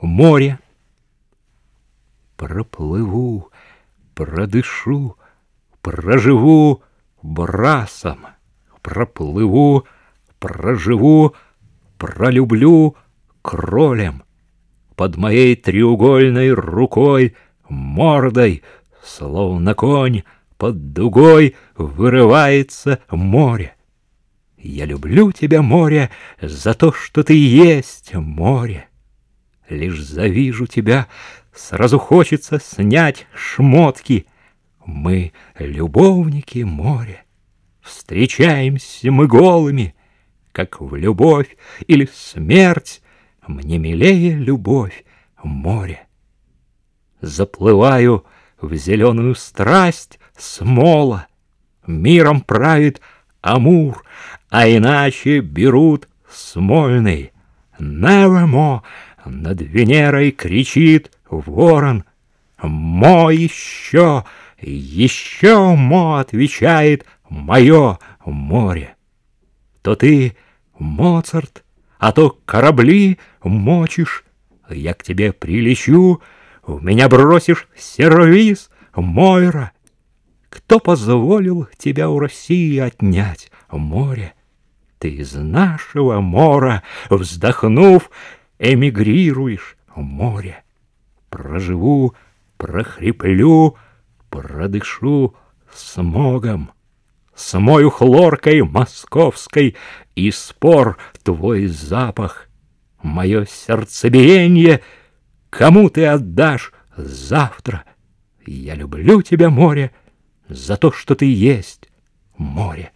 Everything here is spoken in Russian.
море. Проплыву, продышу, проживу брасом, проплыву, проживу, пролюблю кролем. Под моей треугольной рукой, мордой, словно конь, под дугой вырывается море. Я люблю тебя, море, за то, что ты есть море. Лишь завижу тебя, сразу хочется снять шмотки. Мы любовники моря, встречаемся мы голыми, как в любовь или смерть, мне милее любовь море. Заплываю в зеленую страсть смола, миром правит Амур, а иначе берут Смольный. Nevermore над Венерой кричит ворон. Мо еще, еще мо отвечает мое море. То ты Моцарт, а то корабли мочишь. Я к тебе прилечу, в меня бросишь сервиз, Мойра. Кто позволил тебя у России отнять, море? Ты из нашего мора, вздохнув, эмигрируешь в море. Проживу, прохриплю, продышу смогом, Смою хлоркой московской и спор твой запах. Мое сердцебиение кому ты отдашь завтра? Я люблю тебя, море, за то, что ты есть море.